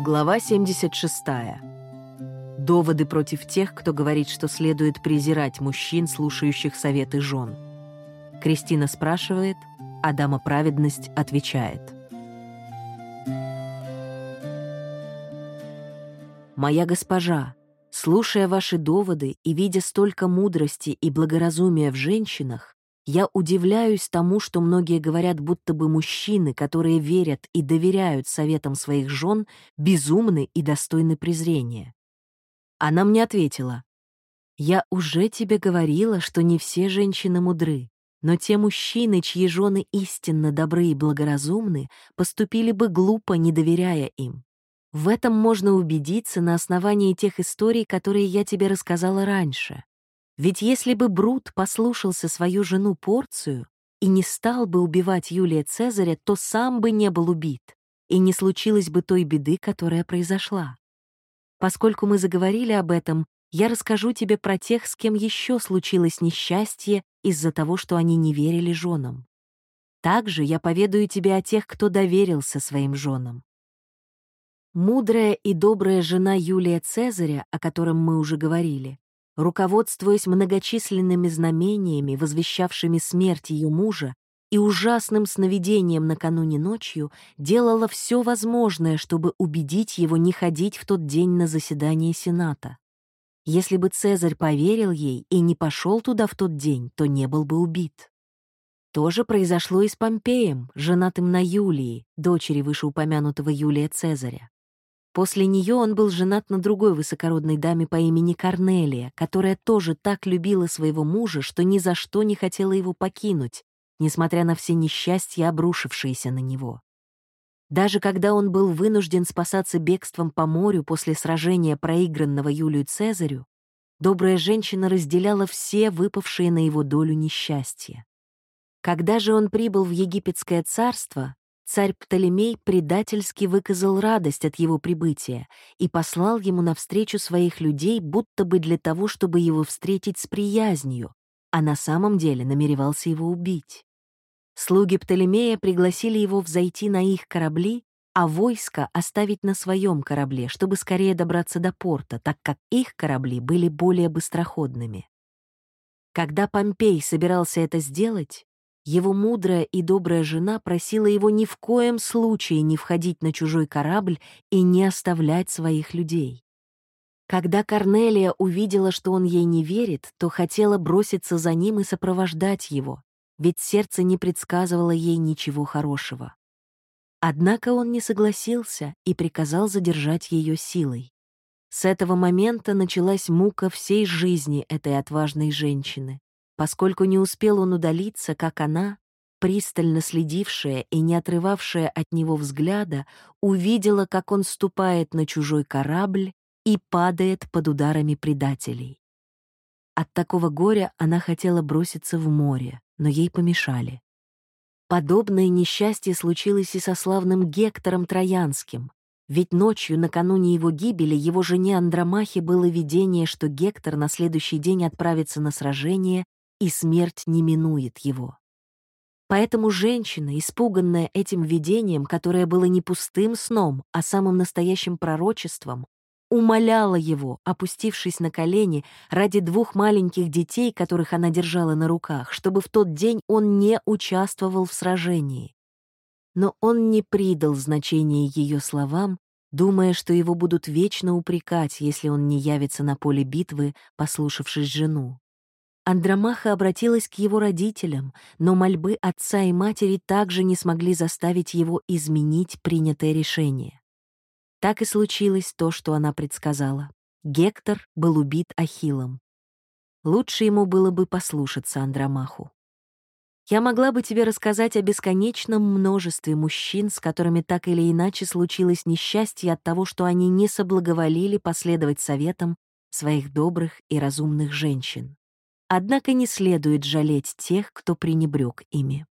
Глава 76. Доводы против тех, кто говорит, что следует презирать мужчин, слушающих советы жен. Кристина спрашивает, а дама праведность отвечает. «Моя госпожа, слушая ваши доводы и видя столько мудрости и благоразумия в женщинах, я удивляюсь тому, что многие говорят, будто бы мужчины, которые верят и доверяют советам своих жен, безумны и достойны презрения. Она мне ответила, «Я уже тебе говорила, что не все женщины мудры, но те мужчины, чьи жены истинно добры и благоразумны, поступили бы глупо, не доверяя им. В этом можно убедиться на основании тех историй, которые я тебе рассказала раньше. Ведь если бы Брут послушался свою жену Порцию и не стал бы убивать Юлия Цезаря, то сам бы не был убит, и не случилось бы той беды, которая произошла. Поскольку мы заговорили об этом, я расскажу тебе про тех, с кем еще случилось несчастье из-за того, что они не верили женам. Также я поведаю тебе о тех, кто доверился своим женам. Мудрая и добрая жена Юлия Цезаря, о котором мы уже говорили, руководствуясь многочисленными знамениями, возвещавшими смерть ее мужа, и ужасным сновидением накануне ночью, делала все возможное, чтобы убедить его не ходить в тот день на заседание Сената. Если бы Цезарь поверил ей и не пошел туда в тот день, то не был бы убит. То же произошло и с Помпеем, женатым на Юлии, дочери вышеупомянутого Юлия Цезаря. После нее он был женат на другой высокородной даме по имени Корнелия, которая тоже так любила своего мужа, что ни за что не хотела его покинуть, несмотря на все несчастья, обрушившиеся на него. Даже когда он был вынужден спасаться бегством по морю после сражения, проигранного Юлию Цезарю, добрая женщина разделяла все выпавшие на его долю несчастья. Когда же он прибыл в Египетское царство, царь Птолемей предательски выказал радость от его прибытия и послал ему навстречу своих людей, будто бы для того, чтобы его встретить с приязнью, а на самом деле намеревался его убить. Слуги Птолемея пригласили его взойти на их корабли, а войско оставить на своем корабле, чтобы скорее добраться до порта, так как их корабли были более быстроходными. Когда Помпей собирался это сделать, его мудрая и добрая жена просила его ни в коем случае не входить на чужой корабль и не оставлять своих людей. Когда Корнелия увидела, что он ей не верит, то хотела броситься за ним и сопровождать его, ведь сердце не предсказывало ей ничего хорошего. Однако он не согласился и приказал задержать ее силой. С этого момента началась мука всей жизни этой отважной женщины поскольку не успел он удалиться, как она, пристально следившая и не отрывавшая от него взгляда, увидела, как он ступает на чужой корабль и падает под ударами предателей. От такого горя она хотела броситься в море, но ей помешали. Подобное несчастье случилось и со славным Гектором Троянским, ведь ночью, накануне его гибели, его жене Андромахе было видение, что Гектор на следующий день отправится на сражение и смерть не минует его. Поэтому женщина, испуганная этим видением, которое было не пустым сном, а самым настоящим пророчеством, умоляла его, опустившись на колени, ради двух маленьких детей, которых она держала на руках, чтобы в тот день он не участвовал в сражении. Но он не придал значения ее словам, думая, что его будут вечно упрекать, если он не явится на поле битвы, послушавшись жену. Андромаха обратилась к его родителям, но мольбы отца и матери также не смогли заставить его изменить принятое решение. Так и случилось то, что она предсказала. Гектор был убит Ахиллом. Лучше ему было бы послушаться Андромаху. Я могла бы тебе рассказать о бесконечном множестве мужчин, с которыми так или иначе случилось несчастье от того, что они не соблаговолили последовать советам своих добрых и разумных женщин. Однако не следует жалеть тех, кто пренебрег ими.